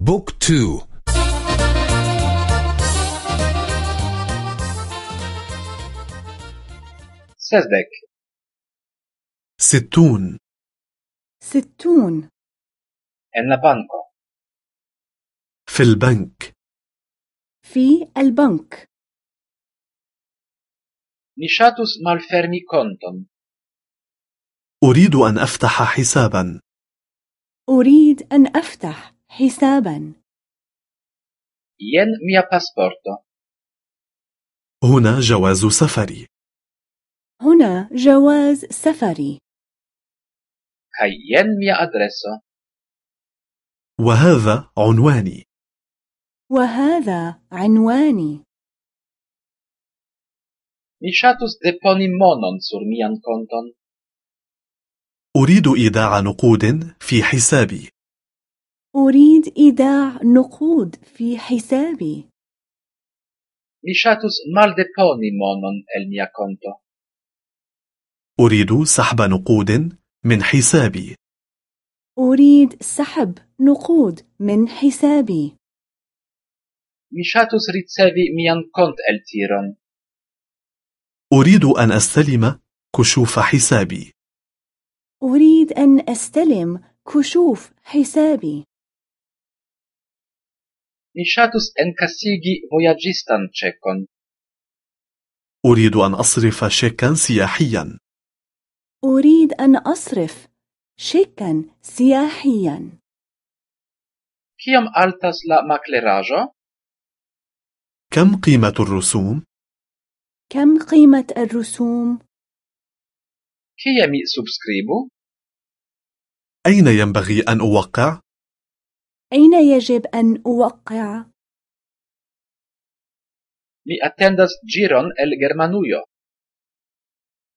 Book two. Sesdek ستون. ستون. la banko في البنك. في البنك. Ŝatus malfermi konton. أريد أن أفتح حسابا. أريد أن أفتح. حسابا. jen mia pasporto. هنا جواز سفري. هنا جواز سفري. Kaj jen mia adreso. وهذا عنواني. وهذا عنواني. Mi ŝatus deponi monon sur mian konton. أريد إيداع نقود في حسابي. أريد إيداع نقود في حسابي. Mi ŝatus maldeponi monon el mia konto. أريد سحب نقود من حسابي. أريد سحب نقود من حسابي. Mi ŝatus ricevi mian konteltiron أريد أن أستلم كشوف حسابي. أريد أن أستلم كشوف حسابي. Mi ŝatus enkasigi vojaĝistan ĉekon أريد أن أصرف شيكا سياحيا أريد أن أصرف شيكا سياحيا kiom altas la makleraĵo كم قيمة الرسوم؟ كم قيمة الرسوم؟ kie mi subskribu أين ينبغي أن أوقع؟ أين يجب أن أوقع؟ mi atendas ĝiron el germanujo.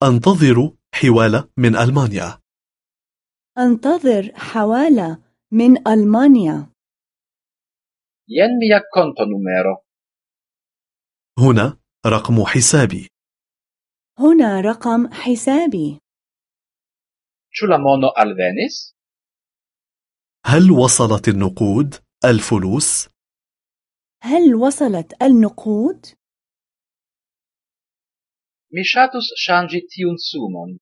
أنتظر حوالة من ألمانيا. أنتظر حوالة من ألمانيا. Jen mia kontonumero هنا رقم حسابي. هنا رقم حسابي. Ĉu la mono alvenis? هل وصلت النقود؟ الفلوس؟ هل وصلت النقود؟ mi ŝatus ŝanĝi tiun sumon.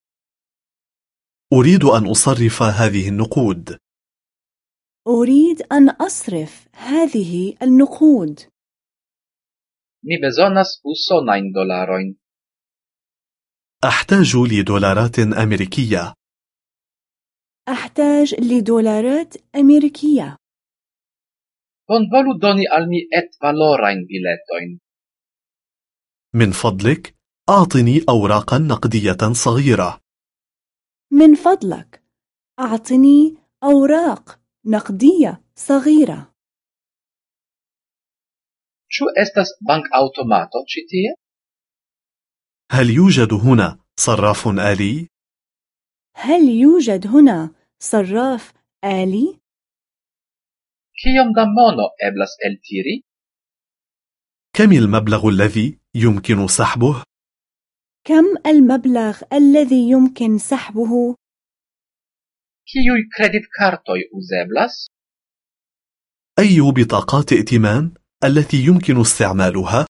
أريد أن أصرف هذه النقود. أريد أن أصرف هذه النقود. Mi bezonas usonajn dolarojn. أحتاج لدولارات أمريكية. أحتاج لدولارات أمريكية. Bonvolu doni al mi etvalorajn biletojn? من فضلك أعطني أوراقا نقدية صغيرة. من فضلك أعطني أوراق نقدية صغيرة. Ĉu estas bankautomato ĉi هل يوجد هنا صراف آلي؟ هل يوجد هنا صراف آلي؟ eblas eltiri كم المبلغ الذي يمكن سحبه؟ كم المبلغ الذي يمكن سحبه؟ kiuj kreditkartoj uzeblas أي بطاقات ائتمان التي يمكن استعمالها؟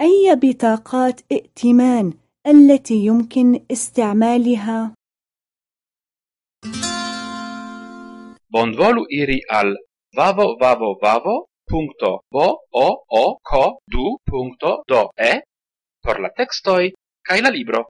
أي بطاقات ائتمان التي يمكن استعمالها؟ bonvolu iri al vavo vavo vavo punto bo o o ko du punto do e por la textoi kaj la libro.